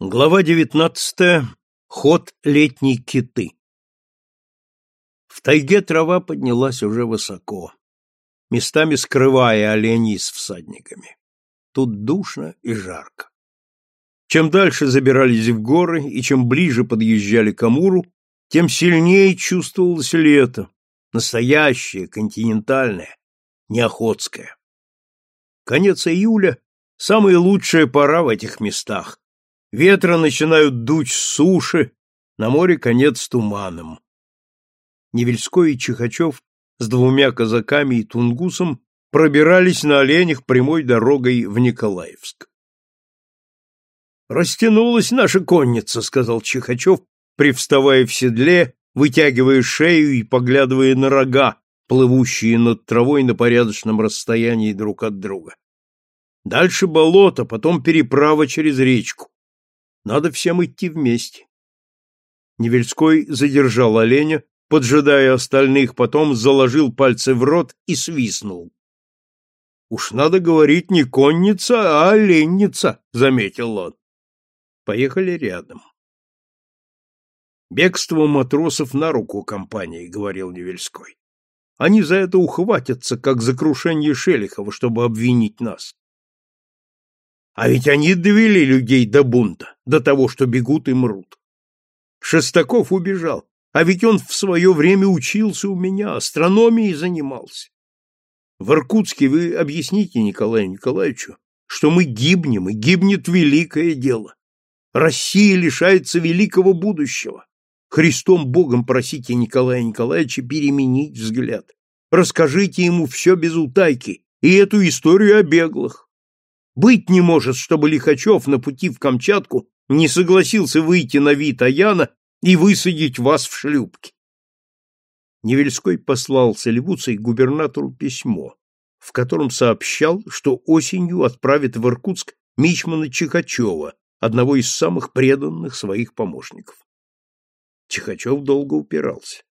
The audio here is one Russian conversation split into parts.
Глава девятнадцатая. Ход летней киты. В тайге трава поднялась уже высоко, местами скрывая оленей с всадниками. Тут душно и жарко. Чем дальше забирались в горы и чем ближе подъезжали к Амуру, тем сильнее чувствовалось лето, настоящее, континентальное, неохотское. Конец июля — самая лучшая пора в этих местах, Ветра начинают дуть с суши, на море конец туманом. Невельской и Чихачев с двумя казаками и тунгусом пробирались на оленях прямой дорогой в Николаевск. «Растянулась наша конница», — сказал Чихачев, привставая в седле, вытягивая шею и поглядывая на рога, плывущие над травой на порядочном расстоянии друг от друга. Дальше болото, потом переправа через речку. Надо всем идти вместе. Невельской задержал оленя, поджидая остальных, потом заложил пальцы в рот и свистнул. Уж надо говорить не конница, а оленница, заметил он. Поехали рядом. Бегство матросов на руку компании, говорил Невельской. Они за это ухватятся, как за крушение Шелихова, чтобы обвинить нас. А ведь они довели людей до бунта, до того, что бегут и мрут. Шестаков убежал, а ведь он в свое время учился у меня, астрономией занимался. В Иркутске вы объясните Николаю Николаевичу, что мы гибнем, и гибнет великое дело. Россия лишается великого будущего. Христом Богом просите Николая Николаевича переменить взгляд. Расскажите ему все без утайки и эту историю о беглых. Быть не может, чтобы Лихачев на пути в Камчатку не согласился выйти на вид Аяна и высадить вас в шлюпке. Невельской послал Солевуцей губернатору письмо, в котором сообщал, что осенью отправит в Иркутск Мичмана Чихачева, одного из самых преданных своих помощников. Чихачев долго упирался.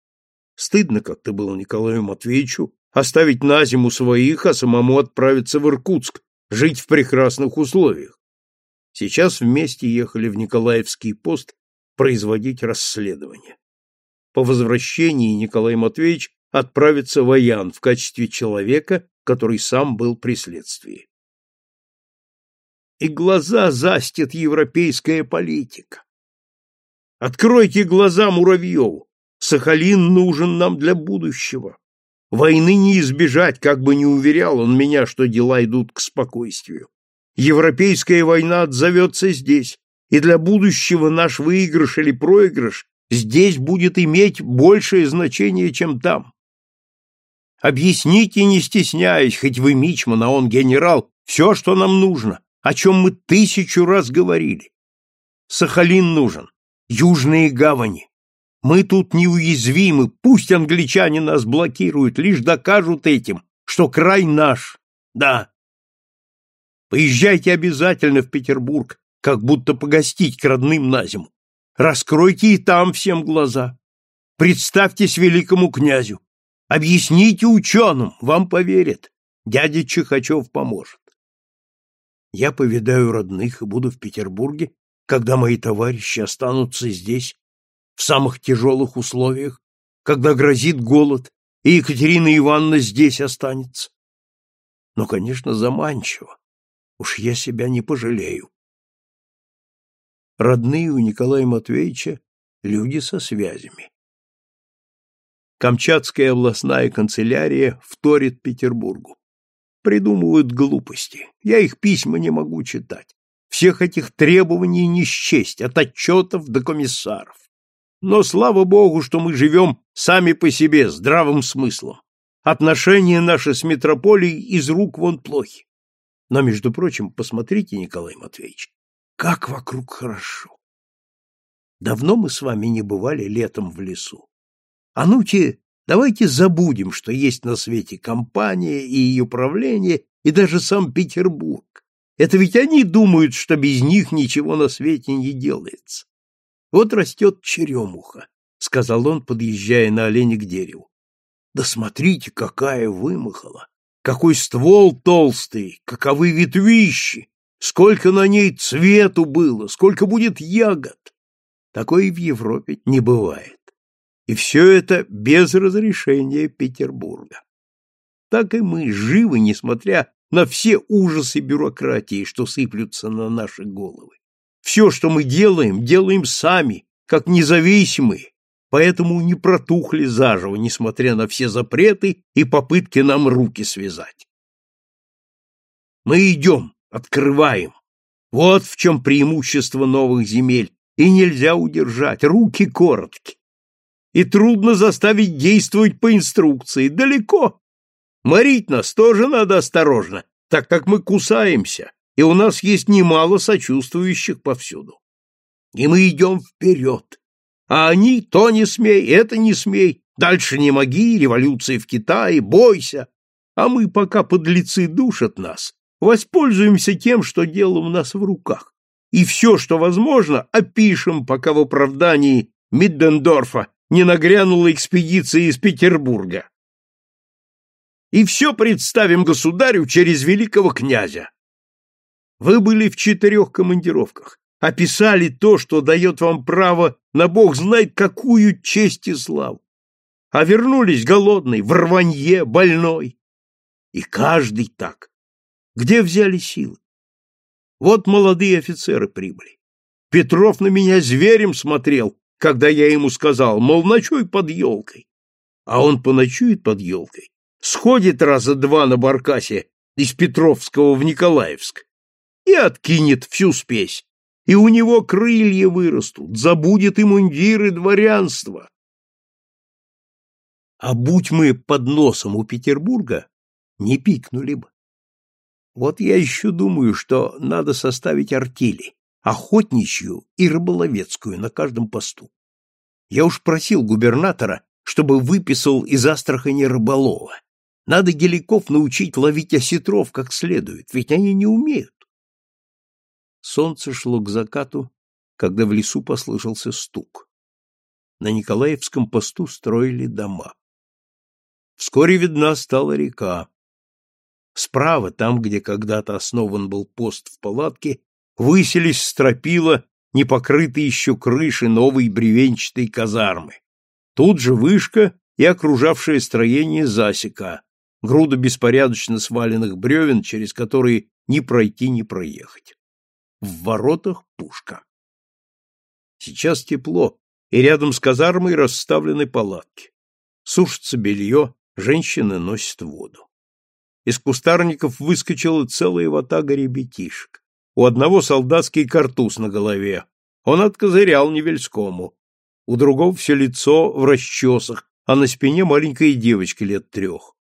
Стыдно как-то было Николаю Матвеевичу оставить на зиму своих, а самому отправиться в Иркутск, жить в прекрасных условиях. Сейчас вместе ехали в Николаевский пост производить расследование. По возвращении Николай Матвеевич отправится в Аян в качестве человека, который сам был при следствии. И глаза застит европейская политика. Откройте глаза Муравьеву. Сахалин нужен нам для будущего. Войны не избежать, как бы не уверял он меня, что дела идут к спокойствию. Европейская война отзовется здесь, и для будущего наш выигрыш или проигрыш здесь будет иметь большее значение, чем там. Объясните, не стесняясь, хоть вы мичман, а он генерал, все, что нам нужно, о чем мы тысячу раз говорили. Сахалин нужен, южные гавани, мы тут неуязвимы, пусть англичане нас блокируют, лишь докажут этим, что край наш. Да. Поезжайте обязательно в Петербург, как будто погостить к родным на зиму. Раскройте и там всем глаза. Представьтесь великому князю. Объясните ученым, вам поверят. Дядя Чихачев поможет. Я повидаю родных и буду в Петербурге, когда мои товарищи останутся здесь в самых тяжелых условиях, когда грозит голод, и Екатерина Ивановна здесь останется. Но, конечно, заманчиво. Уж я себя не пожалею. Родные у Николая Матвеевича люди со связями. Камчатская областная канцелярия вторит Петербургу. Придумывают глупости. Я их письма не могу читать. Всех этих требований не счесть, от отчетов до комиссаров. Но слава богу, что мы живем сами по себе, здравым смыслом. Отношения наши с метрополией из рук вон плохи. Но, между прочим, посмотрите, Николай Матвеевич, как вокруг хорошо. Давно мы с вами не бывали летом в лесу. А ну-те, давайте забудем, что есть на свете компания и ее правление, и даже сам Петербург. Это ведь они думают, что без них ничего на свете не делается. Вот растет черемуха, — сказал он, подъезжая на оленя к дереву. Да смотрите, какая вымахала! Какой ствол толстый, каковы ветвищи! Сколько на ней цвету было, сколько будет ягод. Такое в Европе не бывает. И все это без разрешения Петербурга. Так и мы живы, несмотря на все ужасы бюрократии, что сыплются на наши головы. Все, что мы делаем, делаем сами, как независимые, поэтому не протухли заживо, несмотря на все запреты и попытки нам руки связать. Мы идем, открываем. Вот в чем преимущество новых земель, и нельзя удержать, руки коротки. И трудно заставить действовать по инструкции, далеко. Морить нас тоже надо осторожно, так как мы кусаемся, и у нас есть немало сочувствующих повсюду. И мы идем вперед. А они то не смей, это не смей, дальше не моги, революция в Китае, бойся. А мы, пока подлецы душат нас, воспользуемся тем, что дело у нас в руках. И все, что возможно, опишем, пока в оправдании Миддендорфа не нагрянула экспедиция из Петербурга. И все представим государю через великого князя. Вы были в четырех командировках, описали то, что дает вам право на бог знает какую честь и славу. А вернулись голодный, в рванье, больной. И каждый так. Где взяли силы? Вот молодые офицеры прибыли. Петров на меня зверем смотрел, когда я ему сказал, мол, ночуй под елкой. А он поночует под елкой, сходит раза два на баркасе из Петровского в Николаевск и откинет всю спесь, и у него крылья вырастут, забудет и мундиры дворянства. А будь мы под носом у Петербурга, не пикнули бы. Вот я еще думаю, что надо составить артели, охотничью и рыболовецкую на каждом посту. Я уж просил губернатора, чтобы выписал из Астрахани рыболова. Надо геликов научить ловить осетров как следует, ведь они не умеют. Солнце шло к закату, когда в лесу послышался стук. На Николаевском посту строили дома. Вскоре видна стала река. Справа, там, где когда-то основан был пост в палатке, высились стропила, не покрытые еще крыши новой бревенчатой казармы. Тут же вышка и окружавшее строение засека, груда беспорядочно сваленных бревен, через которые ни пройти, ни проехать. В воротах пушка. Сейчас тепло, и рядом с казармой расставлены палатки. Сушится белье, женщины носят воду. Из кустарников выскочила целая ватага ребятишек. У одного солдатский картуз на голове. Он откозырял Невельскому. У другого все лицо в расчесах, а на спине маленькая девочка лет трех.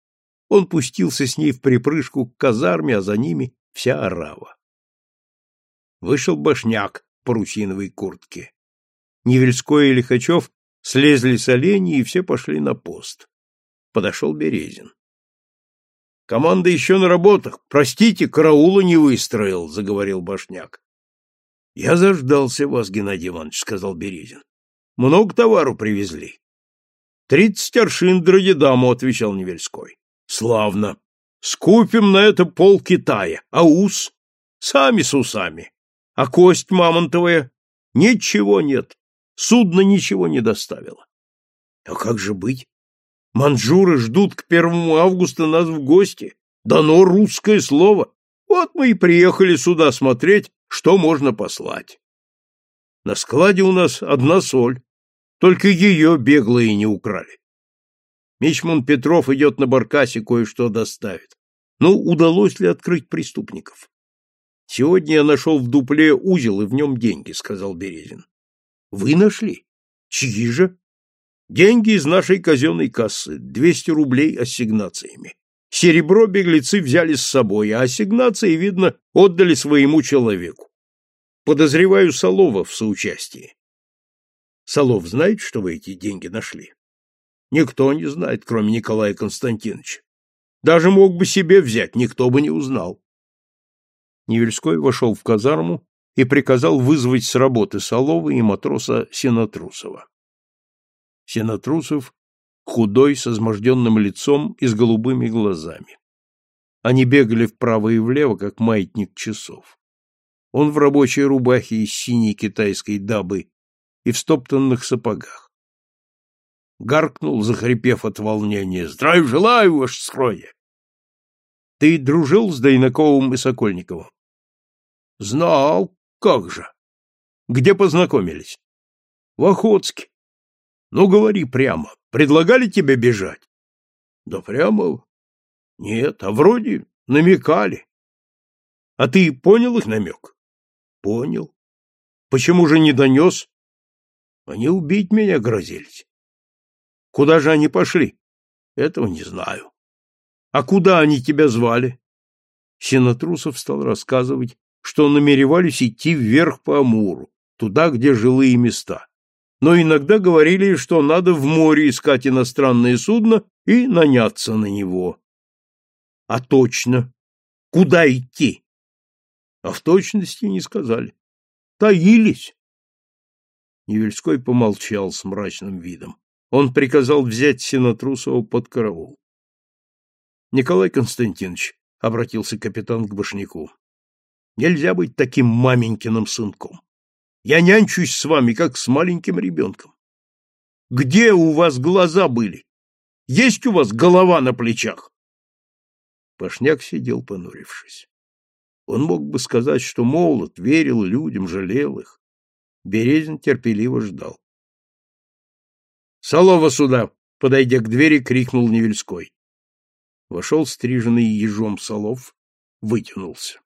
Он пустился с ней в припрыжку к казарме, а за ними вся орава. Вышел башняк в парусиновой куртке. Невельской и Лихачев слезли с оленей, и все пошли на пост. Подошел Березин. Команда еще на работах. Простите, караула не выстроил, заговорил Башняк. Я заждался вас, Геннадий Иванович, сказал Березин. Много товару привезли. Тридцать аршин дродидаму, отвечал Невельской. Славно. Скупим на это пол Китая. А ус? Сами с усами. А кость мамонтовая? Ничего нет. Судно ничего не доставило. А как же быть? Манжуры ждут к первому августа нас в гости. Дано русское слово. Вот мы и приехали сюда смотреть, что можно послать. На складе у нас одна соль. Только ее беглые не украли. Мичман Петров идет на баркасе кое-что доставит. Ну, удалось ли открыть преступников? Сегодня я нашел в дупле узел, и в нем деньги, — сказал Березин. Вы нашли? Чьи же? Деньги из нашей казенной кассы, 200 рублей ассигнациями. Серебро беглецы взяли с собой, а ассигнации, видно, отдали своему человеку. Подозреваю Солова в соучастии. Солов знает, что вы эти деньги нашли? Никто не знает, кроме Николая Константиновича. Даже мог бы себе взять, никто бы не узнал. Невельской вошел в казарму и приказал вызвать с работы Солова и матроса Синатрусова. Сенатрусов худой, с изможденным лицом и с голубыми глазами. Они бегали вправо и влево, как маятник часов. Он в рабочей рубахе из синей китайской дабы и в стоптанных сапогах. Гаркнул, захрипев от волнения. «Здравия желаю, ваше скроя!» «Ты дружил с Дайнаковым и Сокольниковым?» «Знал, как же!» «Где познакомились?» «В Охотске». «Ну, говори прямо. Предлагали тебе бежать?» «Да прямо нет, а вроде намекали. А ты понял их намек? Понял. Почему же не донес? Они убить меня грозились. Куда же они пошли? Этого не знаю. А куда они тебя звали? Синатрусов стал рассказывать, что намеревались идти вверх по Амуру, туда, где жилые места. Но иногда говорили, что надо в море искать иностранное судно и наняться на него. А точно? Куда идти? А в точности не сказали. Таились. Невельской помолчал с мрачным видом. Он приказал взять Синатрусова под караул. Николай Константинович, — обратился капитан к Башняку, — нельзя быть таким маменькиным сынком. Я нянчусь с вами, как с маленьким ребенком. Где у вас глаза были? Есть у вас голова на плечах? Пашняк сидел, понурившись. Он мог бы сказать, что молод, верил людям, жалел их. Березин терпеливо ждал. «Солова сюда!» — подойдя к двери, крикнул Невельской. Вошел стриженный ежом Солов, вытянулся.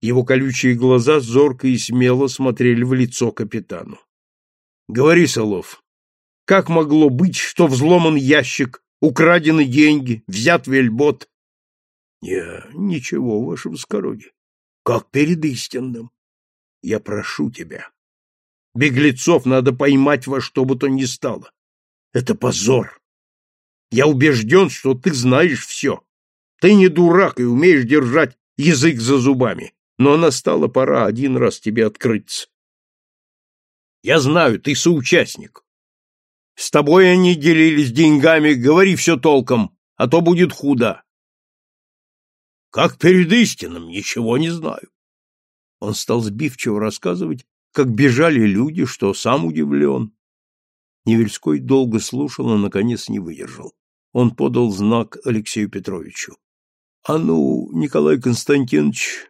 Его колючие глаза зорко и смело смотрели в лицо капитану. — Говори, Солов, как могло быть, что взломан ящик, украдены деньги, взят вельбот, не, ничего, ваше воскородие. Как перед истинным. Я прошу тебя. Беглецов надо поймать во что бы то ни стало. Это позор. Я убежден, что ты знаешь все. Ты не дурак и умеешь держать язык за зубами, но настала пора один раз тебе открыться. Я знаю, ты соучастник. С тобой они делились деньгами, говори все толком, а то будет худо. Как перед истинным, ничего не знаю. Он стал сбивчиво рассказывать, как бежали люди, что сам удивлен. Невельской долго слушал, и, наконец, не выдержал. Он подал знак Алексею Петровичу. — А ну, Николай Константинович!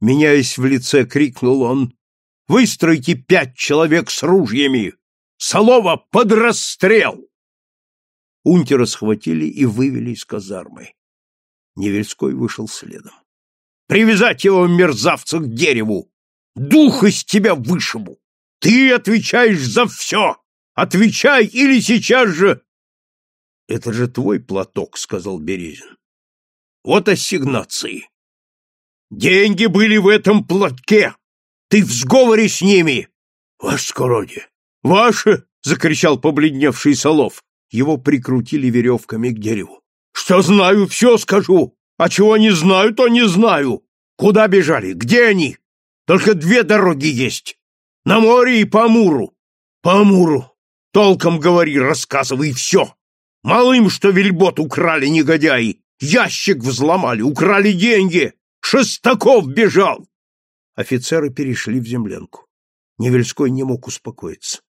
Меняясь в лице, крикнул он. — Выстройте пять человек с ружьями! Солова под расстрел! Унтера схватили и вывели из казармы. Невельской вышел следом. «Привязать его, мерзавца, к дереву! Дух из тебя вышибу! Ты отвечаешь за все! Отвечай или сейчас же...» «Это же твой платок», — сказал Березин. «Вот ассигнации. Деньги были в этом платке. Ты в сговоре с ними!» «Ваше скородие!» «Ваше!» — закричал побледневший Солов. Его прикрутили веревками к дереву. Что знаю, все скажу, а чего не знаю, то не знаю. Куда бежали? Где они? Только две дороги есть. На море и по Амуру. По Амуру. Толком говори, рассказывай все. Мало им, что вельбот украли негодяи. Ящик взломали, украли деньги. Шестаков бежал. Офицеры перешли в землянку. Невельской не мог успокоиться.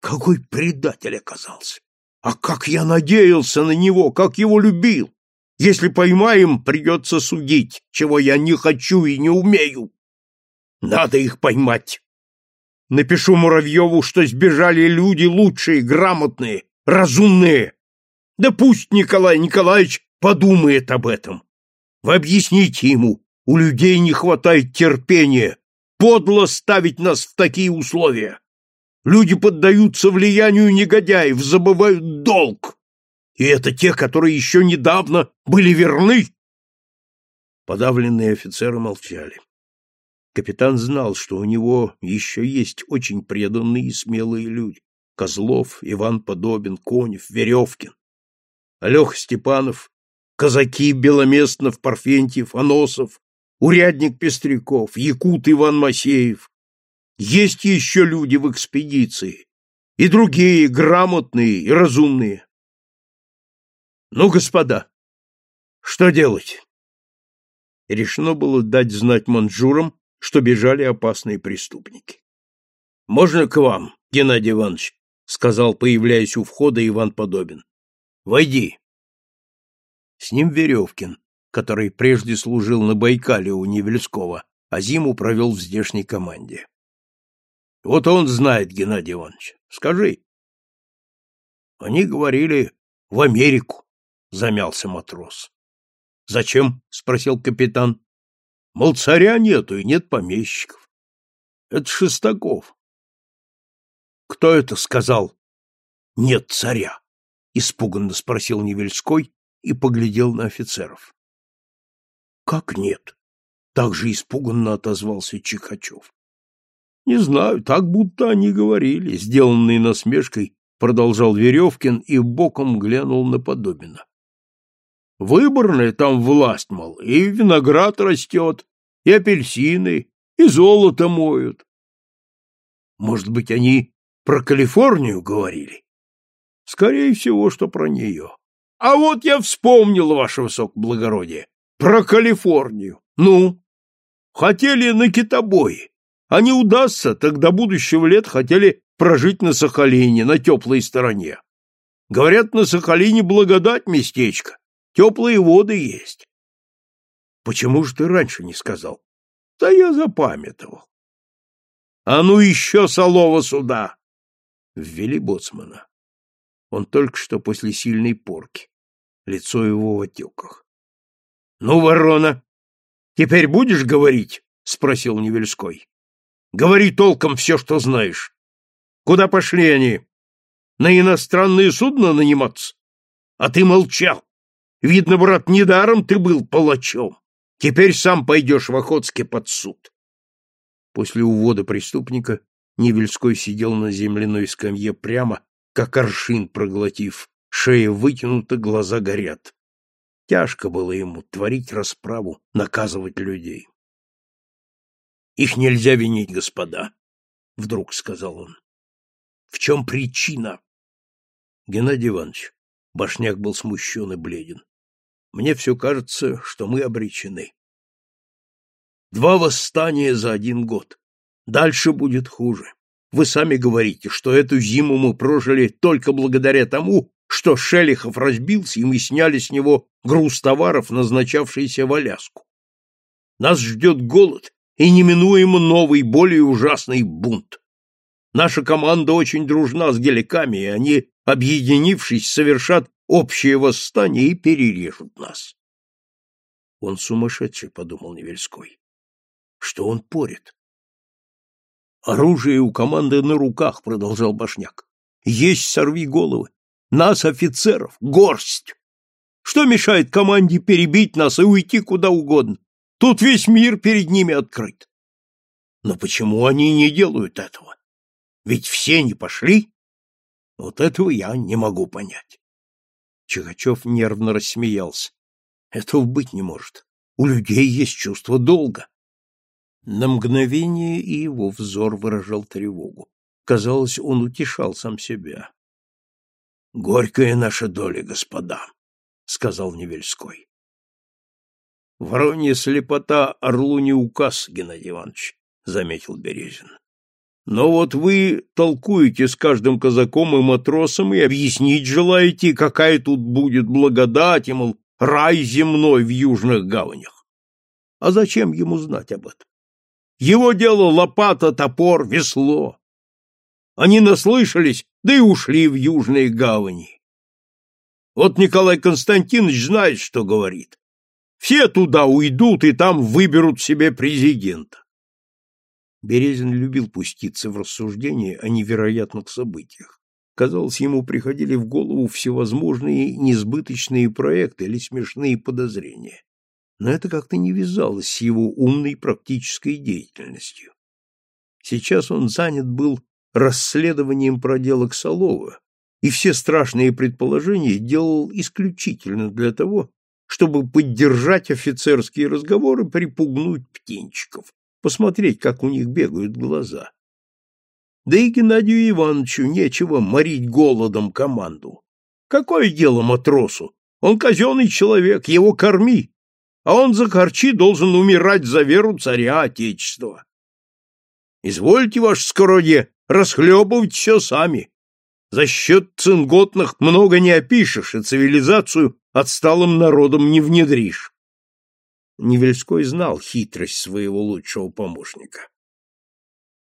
Какой предатель оказался! А как я надеялся на него, как его любил! Если поймаем, придется судить, чего я не хочу и не умею. Надо их поймать. Напишу Муравьеву, что сбежали люди лучшие, грамотные, разумные. Да пусть Николай Николаевич подумает об этом. Вы объясните ему, у людей не хватает терпения. Подло ставить нас в такие условия. Люди поддаются влиянию негодяев, забывают долг. И это те, которые еще недавно были верны. Подавленные офицеры молчали. Капитан знал, что у него еще есть очень преданные и смелые люди. Козлов, Иван Подобин, Конев, Веревкин. Алеха Степанов, казаки Беломестнов, Парфентьев, Аносов, урядник Пестряков, Якут Иван Масеев, есть еще люди в экспедиции, и другие грамотные и разумные. Ну, господа, что делать? Решено было дать знать манжурам, что бежали опасные преступники. «Можно к вам, Геннадий Иванович?» — сказал, появляясь у входа Иван Подобин. «Войди». С ним Веревкин, который прежде служил на Байкале у Невельского, а зиму провел в здешней команде. Вот он знает, Геннадий Иванович. Скажи. Они говорили в Америку, замялся матрос. Зачем? спросил капитан. Мол, царя нету и нет помещиков. Это Шестаков. Кто это сказал? Нет царя, испуганно спросил Невельской и поглядел на офицеров. Как нет? Так же испуганно отозвался Чихачев. Не знаю, так будто они говорили, сделанный насмешкой, продолжал Веревкин и боком глянул на Подобина. Выборная там власть, мол, и виноград растет, и апельсины, и золото моют. Может быть, они про Калифорнию говорили? Скорее всего, что про нее. А вот я вспомнил, ваше высокоблагородие, про Калифорнию. Ну, хотели на китобои. А не удастся, до будущего лет хотели прожить на Сахалине, на теплой стороне. Говорят, на Сахалине благодать местечко, теплые воды есть. Почему же ты раньше не сказал? Да я запамятовал. А ну еще солова сюда! Ввели боцмана. Он только что после сильной порки. Лицо его в отеках. — Ну, ворона, теперь будешь говорить? — спросил Невельской. Говори толком все, что знаешь. Куда пошли они? На иностранные судна наниматься? А ты молчал. Видно, брат, недаром ты был палачом. Теперь сам пойдешь в Охотске под суд. После увода преступника Невельской сидел на земляной скамье прямо, как аршин проглотив, шея вытянута, глаза горят. Тяжко было ему творить расправу, наказывать людей. Их нельзя винить, господа, — вдруг сказал он. — В чем причина? Геннадий Иванович, Башняк был смущен и бледен. Мне все кажется, что мы обречены. Два восстания за один год. Дальше будет хуже. Вы сами говорите, что эту зиму мы прожили только благодаря тому, что Шелихов разбился, и мы сняли с него груз товаров, назначавшийся в Аляску. Нас ждет голод, и неминуемо новый, более ужасный бунт. Наша команда очень дружна с геликами, и они, объединившись, совершат общее восстание и перережут нас. Он сумасшедший, подумал Невельской. Что он порит? Оружие у команды на руках, продолжал Башняк. Есть сорви головы. Нас, офицеров, горсть. Что мешает команде перебить нас и уйти куда угодно? Тут весь мир перед ними открыт. Но почему они не делают этого? Ведь все не пошли. Вот этого я не могу понять. Чехачев нервно рассмеялся. Этого быть не может. У людей есть чувство долга. На мгновение и его взор выражал тревогу. Казалось, он утешал сам себя. «Горькая наша доля, господа», — сказал Невельской. Воронья слепота орлу не указ, Геннадий Иванович, — заметил Березин. Но вот вы толкуете с каждым казаком и матросом и объяснить желаете, какая тут будет благодать, и, мол, рай земной в южных гаванях. А зачем ему знать об этом? Его дело лопата, топор, весло. Они наслышались, да и ушли в южные гавани. Вот Николай Константинович знает, что говорит. Все туда уйдут и там выберут себе президента. Березин любил пуститься в рассуждения о невероятных событиях. Казалось, ему приходили в голову всевозможные несбыточные проекты или смешные подозрения. Но это как-то не вязалось с его умной практической деятельностью. Сейчас он занят был расследованием проделок Солова, и все страшные предположения делал исключительно для того, чтобы поддержать офицерские разговоры, припугнуть птенчиков, посмотреть, как у них бегают глаза. Да и Геннадию Ивановичу нечего морить голодом команду. Какое дело матросу? Он казенный человек, его корми. а он за харчи должен умирать за веру царя Отечества. Извольте, ваше скородие, расхлебывать все сами. За счет цинготных много не опишешь, и цивилизацию отсталым народом не внедришь. Невельской знал хитрость своего лучшего помощника.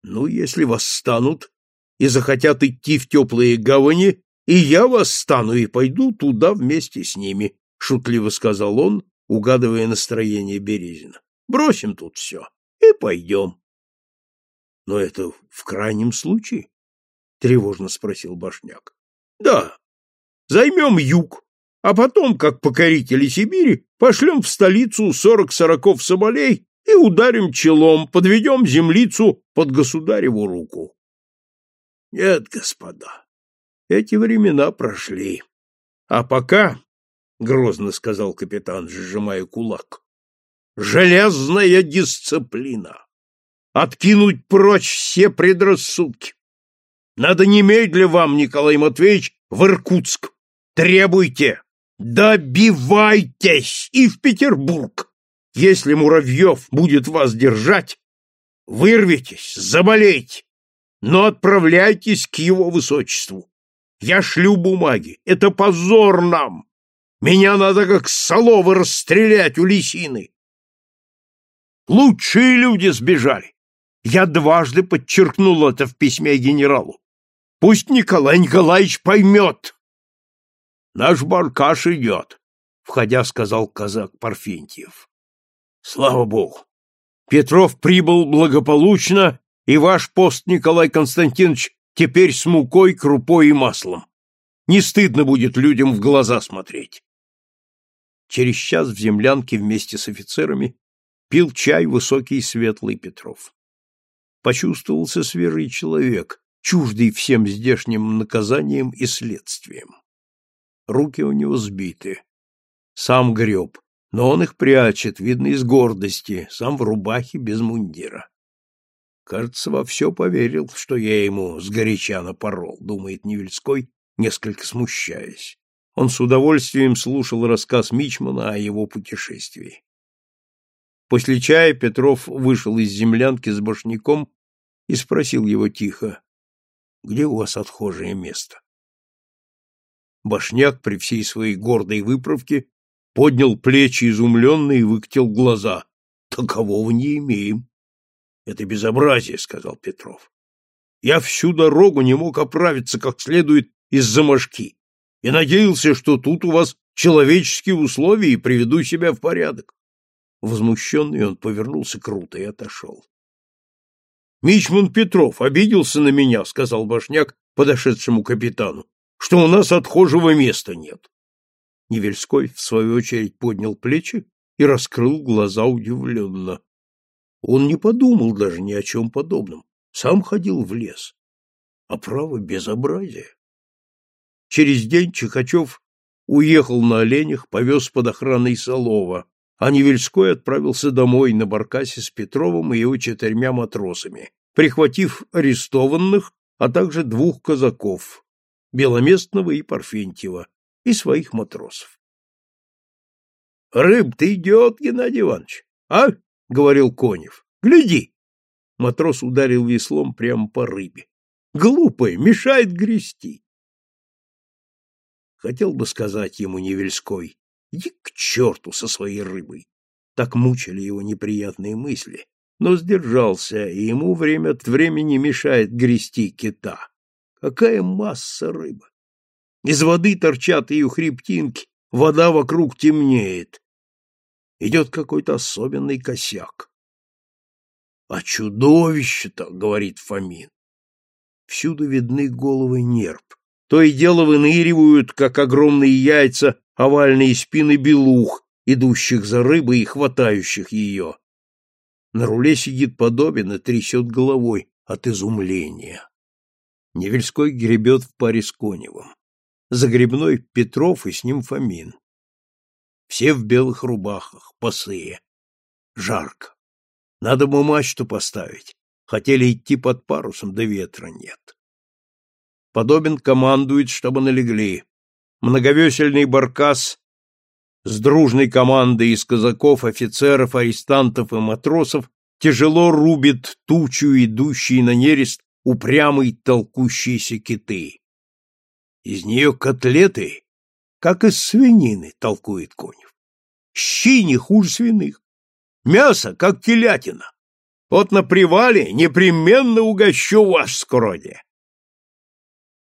Ну, если восстанут и захотят идти в теплые гавани, и я восстану и пойду туда вместе с ними, — шутливо сказал он, угадывая настроение Березина. — Бросим тут все и пойдем. — Но это в крайнем случае? — тревожно спросил Башняк. — Да. Займем юг, а потом, как покорители Сибири, пошлем в столицу сорок сороков соболей и ударим челом, подведем землицу под государеву руку. Нет, господа, эти времена прошли. А пока, — грозно сказал капитан, сжимая кулак, — железная дисциплина. Откинуть прочь все предрассудки. Надо немедля вам, Николай Матвеевич, в Иркутск. Требуйте, добивайтесь и в Петербург. Если Муравьев будет вас держать, вырветесь, заболейте, но отправляйтесь к его высочеству. Я шлю бумаги. Это позор нам. Меня надо как соловы расстрелять у лисины. Лучшие люди сбежали. Я дважды подчеркнул это в письме генералу. Пусть Николай Николаевич поймет. Наш баркаш идет, — входя сказал казак Парфентьев. Слава Богу! Петров прибыл благополучно, и ваш пост, Николай Константинович, теперь с мукой, крупой и маслом. Не стыдно будет людям в глаза смотреть. Через час в землянке вместе с офицерами пил чай высокий и светлый Петров. Почувствовался свежий человек, чуждый всем здешним наказаниям и следствиям. Руки у него сбиты. Сам греб, но он их прячет, видно, из гордости, сам в рубахе без мундира. Кажется, во все поверил, что я ему сгоряча напорол, думает Невельской, несколько смущаясь. Он с удовольствием слушал рассказ Мичмана о его путешествии. После чая Петров вышел из землянки с башняком и спросил его тихо, «Где у вас отхожее место?» Башняк при всей своей гордой выправке поднял плечи изумленно и выкатил глаза. Такового не имеем. Это безобразие, сказал Петров. Я всю дорогу не мог оправиться как следует из-за мошки и надеялся, что тут у вас человеческие условия и приведу себя в порядок. Возмущенный он повернулся круто и отошел. Мичман Петров обиделся на меня, сказал Башняк подошедшему капитану, что у нас отхожего места нет. Невельской, в свою очередь, поднял плечи и раскрыл глаза удивленно. Он не подумал даже ни о чем подобном, сам ходил в лес. А право безобразие. Через день Чихачев уехал на оленях, повез под охраной Солова, а Невельской отправился домой на баркасе с Петровым и его четырьмя матросами, прихватив арестованных, а также двух казаков, Беломестного и Парфентьева, и своих матросов. — Рыб-то идет, Геннадий Иванович, а? — говорил Конев. — Гляди! Матрос ударил веслом прямо по рыбе. — Глупая, мешает грести. Хотел бы сказать ему Невельской, иди к черту со своей рыбой. Так мучили его неприятные мысли, но сдержался, и ему время от времени мешает грести кита. Какая масса рыбы! Из воды торчат ее хребтинки, вода вокруг темнеет. Идет какой-то особенный косяк. — А чудовище-то, — говорит Фомин. Всюду видны головы нерп. То и дело выныривают, как огромные яйца, овальные спины белух, идущих за рыбой и хватающих ее. На руле сидит подобен и трясет головой от изумления. Невельской гребет в паре с Коневым. Загребной Петров и с ним Фомин. Все в белых рубахах, босые. Жарко. Надо бы мачту поставить. Хотели идти под парусом, да ветра нет. Подобен командует, чтобы налегли. Многовесельный баркас с дружной командой из казаков, офицеров, арестантов и матросов тяжело рубит тучу, идущей на нерест упрямой толкущейся киты. Из нее котлеты, как из свинины, толкует Конев. Щи не хуже свиных. Мясо, как телятина. Вот на привале непременно угощу вас, скородие.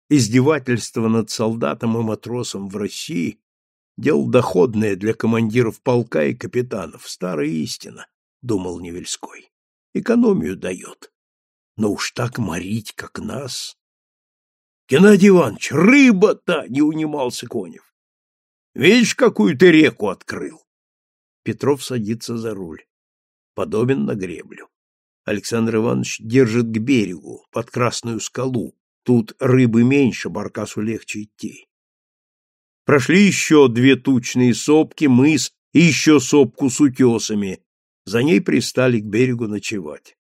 Издевательство над солдатом и матросом в России — дело доходное для командиров полка и капитанов, старая истина, — думал Невельской. Экономию дает. Но уж так морить, как нас... Геннадий Иванович, рыба-то! — не унимался Конев. Видишь, какую ты реку открыл? Петров садится за руль. Подобен на греблю. Александр Иванович держит к берегу, под Красную скалу. Тут рыбы меньше, баркасу легче идти. Прошли еще две тучные сопки, мыс и еще сопку с утесами. За ней пристали к берегу ночевать.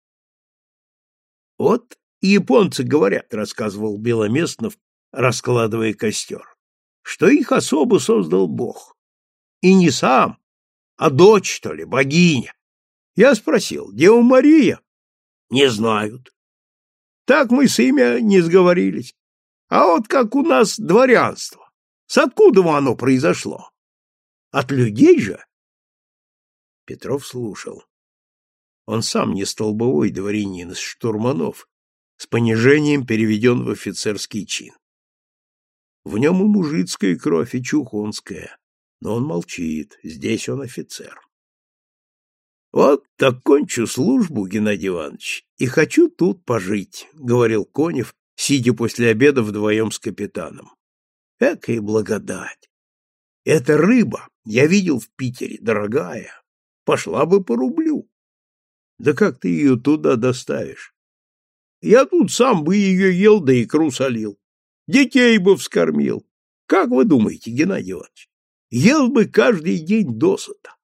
Вот японцы говорят, рассказывал Беломестнов, раскладывая костер, что их особо создал Бог. И не сам, а дочь, что ли, богиня. Я спросил, Дева Мария? Не знают. Так мы с имя не сговорились. А вот как у нас дворянство. С откуда оно произошло? От людей же? Петров слушал. Он сам не столбовой дворянин из штурманов, с понижением переведен в офицерский чин. В нем и мужицкая кровь, и чухонская, но он молчит, здесь он офицер. Вот так кончу службу, Геннадий Иванович, и хочу тут пожить, говорил Конев, сидя после обеда вдвоем с капитаном. Экая благодать! Эта рыба, я видел в Питере, дорогая, пошла бы по рублю. Да как ты ее туда доставишь? Я тут сам бы ее ел, да икру солил. Детей бы вскормил. Как вы думаете, Геннадий Иванович? Ел бы каждый день досыта.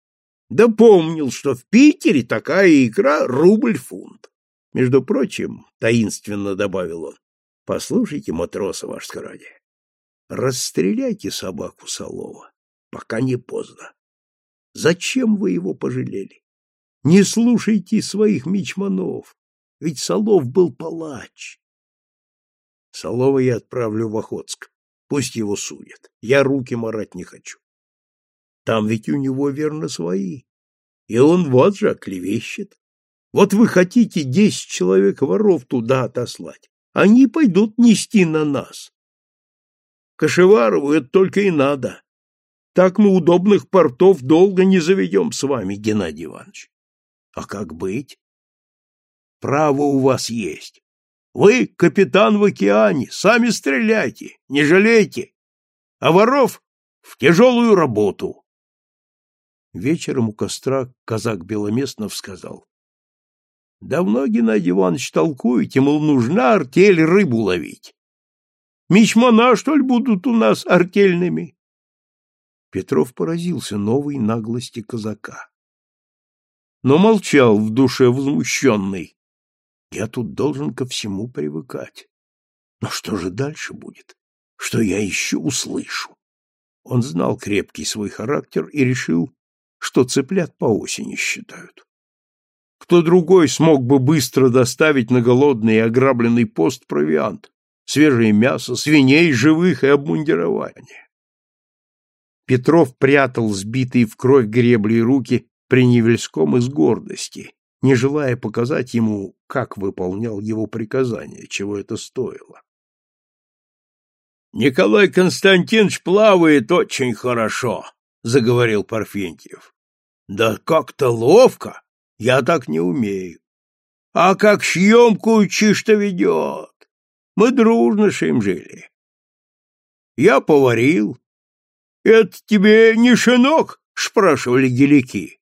Да помнил, что в Питере такая икра рубль фунт. Между прочим, таинственно добавил он, послушайте, матроса, ваш скородие, расстреляйте собаку Солова, пока не поздно. Зачем вы его пожалели? Не слушайте своих мичманов, ведь Солов был палач. Солова я отправлю в Охотск, пусть его судят, я руки марать не хочу. Там ведь у него, верно, свои, и он вот же оклевещет. Вот вы хотите десять человек воров туда отослать, они пойдут нести на нас. Кашеварову это только и надо. Так мы удобных портов долго не заведем с вами, Геннадий Иванович. А как быть? Право у вас есть. Вы капитан в океане, сами стреляйте, не жалейте. А воров в тяжелую работу. Вечером у костра казак Беломестнов сказал. Давно, Геннадий Иванович, толкуете, мол, нужна артель рыбу ловить. Мичмана, что ли, будут у нас артельными? Петров поразился новой наглости казака. Но молчал в душе возмущенный. Я тут должен ко всему привыкать. Но что же дальше будет? Что я еще услышу? Он знал крепкий свой характер и решил, что цыплят по осени считают. Кто другой смог бы быстро доставить на голодный и ограбленный пост провиант, свежее мясо, свиней живых и обмундирование? Петров прятал сбитые в кровь гребли руки при Невельском из гордости, не желая показать ему, как выполнял его приказания, чего это стоило. Николай Константинович плавает очень хорошо, заговорил Парфентьев. Да как-то ловко, я так не умею. А как съемку учишь-то ведет. Мы дружно с ним жили. Я поварил, это тебе не шинок? спрашивали гелики.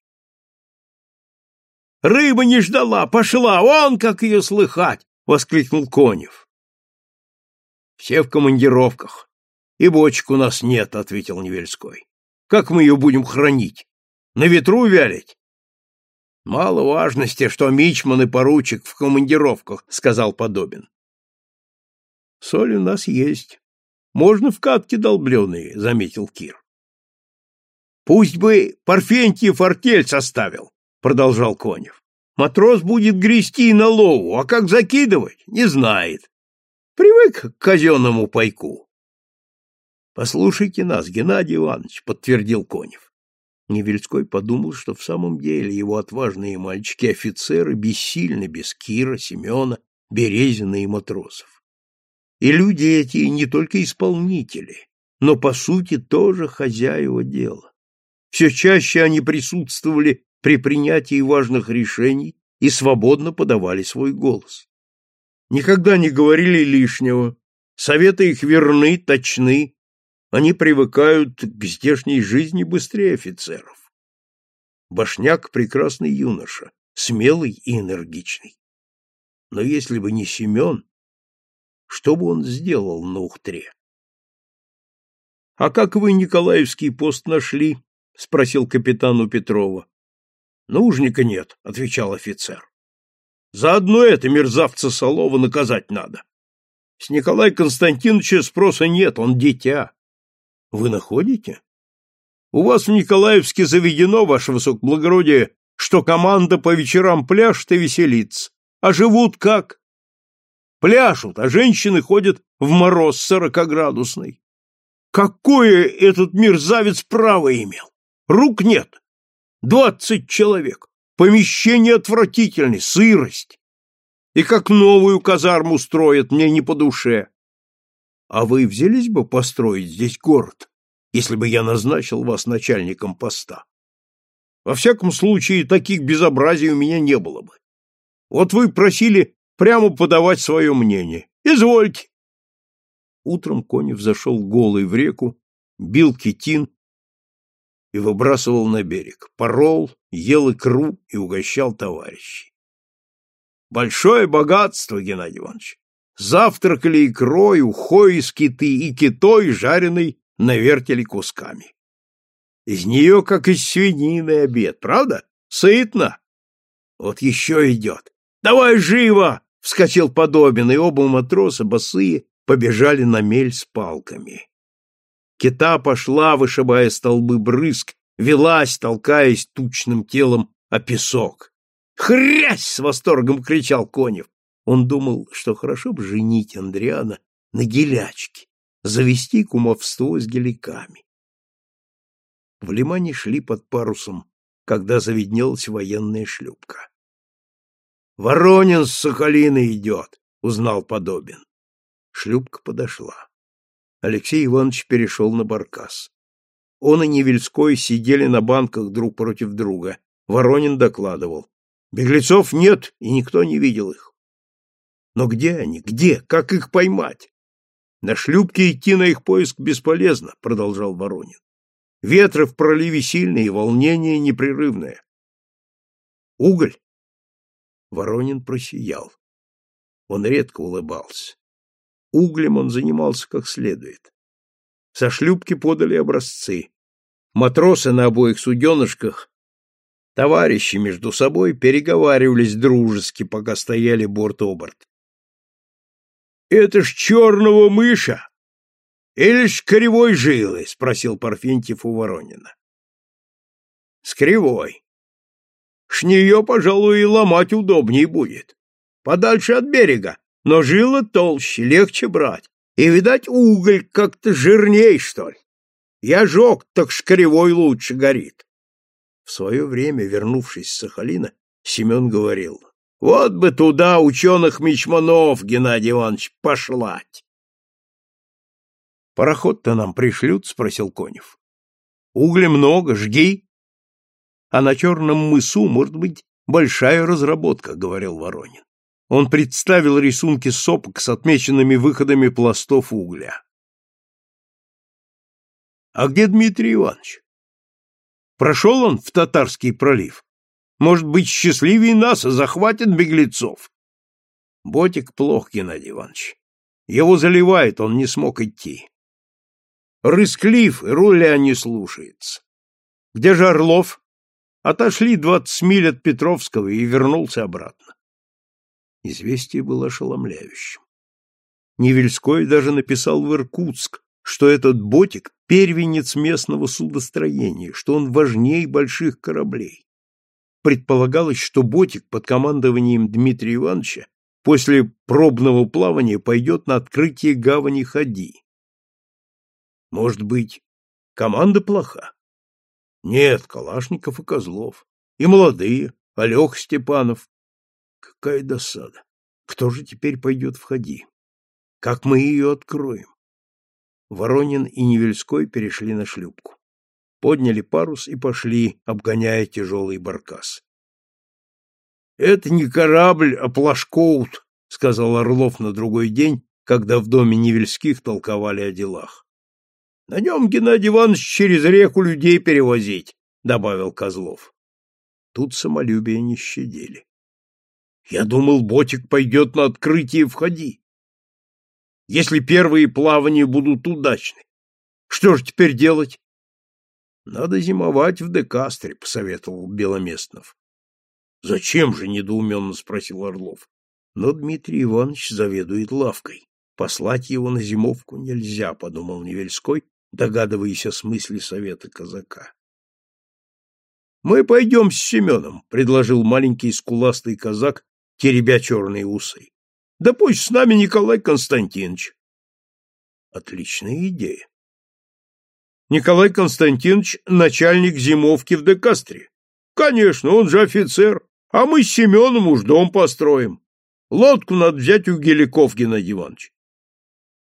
Рыба не ждала, пошла, он как ее слыхать, воскликнул Конев. Все в командировках. И бочек у нас нет, ответил Невельской. Как мы ее будем хранить? На ветру вялить? Мало важности, что мичман и поручик в командировках, сказал Подобин. Соль у нас есть, можно в катке долбленые, заметил Кир. Пусть бы Парфентьев артель составил, продолжал Конев. Матрос будет грести на лову, а как закидывать, не знает. Привык к казенному пайку. Послушайте нас, Геннадий Иванович, подтвердил Конев. Невельской подумал, что в самом деле его отважные мальчики-офицеры бессильны без Кира, Семена, Березина и матросов. И люди эти не только исполнители, но, по сути, тоже хозяева дела. Все чаще они присутствовали при принятии важных решений и свободно подавали свой голос. Никогда не говорили лишнего, советы их верны, точны, они привыкают к здешней жизни быстрее офицеров. Башняк — прекрасный юноша, смелый и энергичный. Но если бы не Семен, что бы он сделал на Ухтре? — А как вы Николаевский пост нашли? — спросил капитан у Петрова. — Нужника нет, — отвечал офицер. — Заодно это мерзавца Солова наказать надо. С Николая Константиновича спроса нет, он дитя. Вы находите? У вас в Николаевске заведено, ваше высокоблагородие, что команда по вечерам пляшет и веселится. А живут как? Пляшут, а женщины ходят в мороз сорокоградусный. Какое этот мерзавец право имел? Рук нет. Двадцать человек. Помещение отвратительное, сырость. И как новую казарму строят, мне не по душе. А вы взялись бы построить здесь город, если бы я назначил вас начальником поста? Во всяком случае, таких безобразий у меня не было бы. Вот вы просили прямо подавать свое мнение. Извольте. Утром Конев зашел голый в реку, бил китин и выбрасывал на берег. Порол, ел икру и угощал товарищей. Большое богатство, Геннадий Иванович. Завтракали икрой, ухой из киты и китой, жареной на вертеле кусками. Из нее, как из свинины, обед, правда? Сытно. Вот еще идет. Давай живо! Вскочил Подобин, и оба матроса, босые, побежали на мель с палками. Кита пошла, вышибая столбы брызг, велась, толкаясь тучным телом о песок. «Хрясь!» — с восторгом кричал Конев. Он думал, что хорошо бы женить Андриана на гелячке, завести кумовство с геликами. В лимане шли под парусом, когда заведнелась военная шлюпка. «Воронин с Сахалина идет!» — узнал Подобин. Шлюпка подошла. Алексей Иванович перешел на баркас. Он и Невельской сидели на банках друг против друга. Воронин докладывал. Беглецов нет, и никто не видел их. Но где они? Где? Как их поймать? На шлюпке идти на их поиск бесполезно, продолжал Воронин. Ветры в проливе сильные, волнение непрерывное. Уголь? Воронин просиял. Он редко улыбался. Углем он занимался как следует. Со шлюпки подали образцы. Матросы на обоих суденышках, товарищи между собой, переговаривались дружески, пока стояли борт-оборт. Это ж черного мыша! Или ж кривой жилы? — спросил Парфентьев у Воронина. — С кривой. Ш нее, пожалуй, и ломать удобнее будет. Подальше от берега, но жила толще, легче брать. И, видать, уголь как-то жирней, что ли. Я жег, так ж кривой лучше горит. В свое время, вернувшись с Сахалина, Семен говорил, вот бы туда ученых-мичманов, Геннадий Иванович, пошлать. Пароход-то нам пришлют, спросил Конев. Угля много, жги. А на черном мысу, может быть, большая разработка, говорил Воронин. Он представил рисунки сопок с отмеченными выходами пластов угля. А где Дмитрий Иванович? Прошел он в Татарский пролив? Может быть, счастливее нас и захватит беглецов. Ботик плох, Геннадий Иванович. Его заливает, он не смог идти. Рысклив, руля не слушается. Где же Орлов? Отошли двадцать миль от Петровского и вернулся обратно. Известие было ошеломляющим. Невельской даже написал в Иркутск, что этот ботик первенец местного судостроения, что он важнее больших кораблей. Предполагалось, что ботик под командованием Дмитрия Ивановича после пробного плавания пойдет на открытие гавани Хади. Может быть, команда плоха? Нет, Калашников и Козлов. И молодые, Алех Степанов. Какая досада. Кто же теперь пойдет в Хади? Как мы ее откроем? Воронин и Невельской перешли на шлюпку. Подняли парус и пошли, обгоняя тяжелый баркас. — Это не корабль, а плашкоут, — сказал Орлов на другой день, когда в доме Невельских толковали о делах. — На нем Геннадий Иванович через реку людей перевозить, — добавил Козлов. Тут самолюбие не щадили. — Я думал, ботик пойдет на открытие входи если первые плавания будут удачны. Что же теперь делать? Надо зимовать в Декастре, посоветовал Беломестнов. Зачем же, недоуменно спросил Орлов. Но Дмитрий Иванович заведует лавкой. Послать его на зимовку нельзя, подумал Невельской, догадываясь о смысле совета казака. Мы пойдем с Семеном, предложил маленький скуластый казак, теребя черные усы. Да пусть с нами Николай Константинович. Отличная идея. Николай Константинович — начальник зимовки в Декастре. Конечно, он же офицер, а мы с Семеном уж дом построим. Лодку надо взять у Геликов, Геннадий Иванович.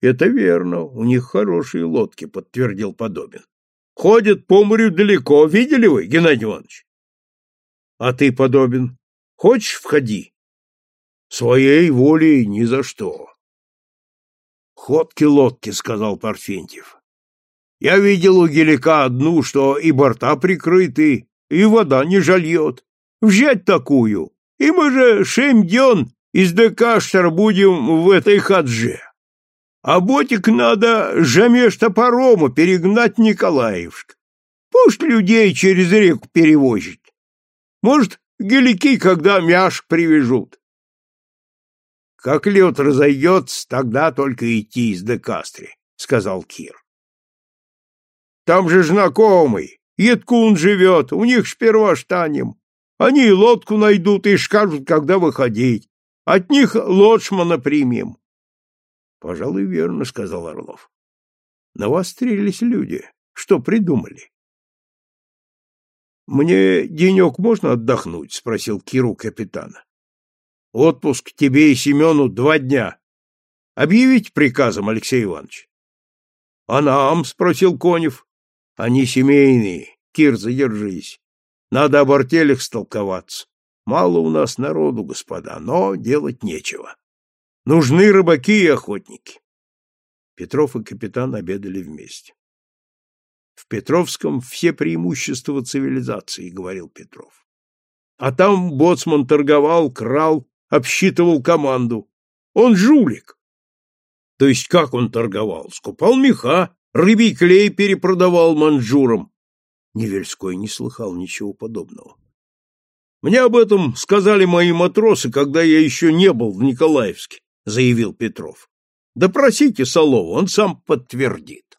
Это верно, у них хорошие лодки, подтвердил Подобин. Ходят по морю далеко, видели вы, Геннадий Иванович? А ты, Подобин, хочешь входи? Своей волей ни за что. Ходки-лодки, сказал Парфентьев. Я видел у гелика одну, что и борта прикрыты, и вода не жальет. Взять такую, и мы же шем дён из Декаштера будем в этой хадже. А ботик надо жамеш топорому перегнать Николаевск. Пусть людей через реку перевозит. Может, гелики, когда мяш привяжут. Как лед разойдется, тогда только идти из Декастри, — сказал Кир. Там же знакомый, Едкун живет, у них сперва штанем. Они лодку найдут и скажут, когда выходить. От них лоцмана примем. — Пожалуй, верно, — сказал Орлов. — Навострились люди. Что придумали? — Мне денек можно отдохнуть? — спросил Киру капитана. Отпуск тебе и Семену два дня. Объявить приказом, Алексей Иванович. — А нам? — спросил Конев. — Они семейные. Кир, задержись. Надо об артелях столковаться. Мало у нас народу, господа, но делать нечего. Нужны рыбаки и охотники. Петров и капитан обедали вместе. В Петровском все преимущества цивилизации, говорил Петров. А там боцман торговал, крал, обсчитывал команду. Он жулик. То есть как он торговал? Скупал меха, рыбий клей перепродавал манжурам. Невельской не слыхал ничего подобного. Мне об этом сказали мои матросы, когда я еще не был в Николаевске, заявил Петров. Допросите Солова, он сам подтвердит.